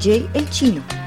DJ El Chino.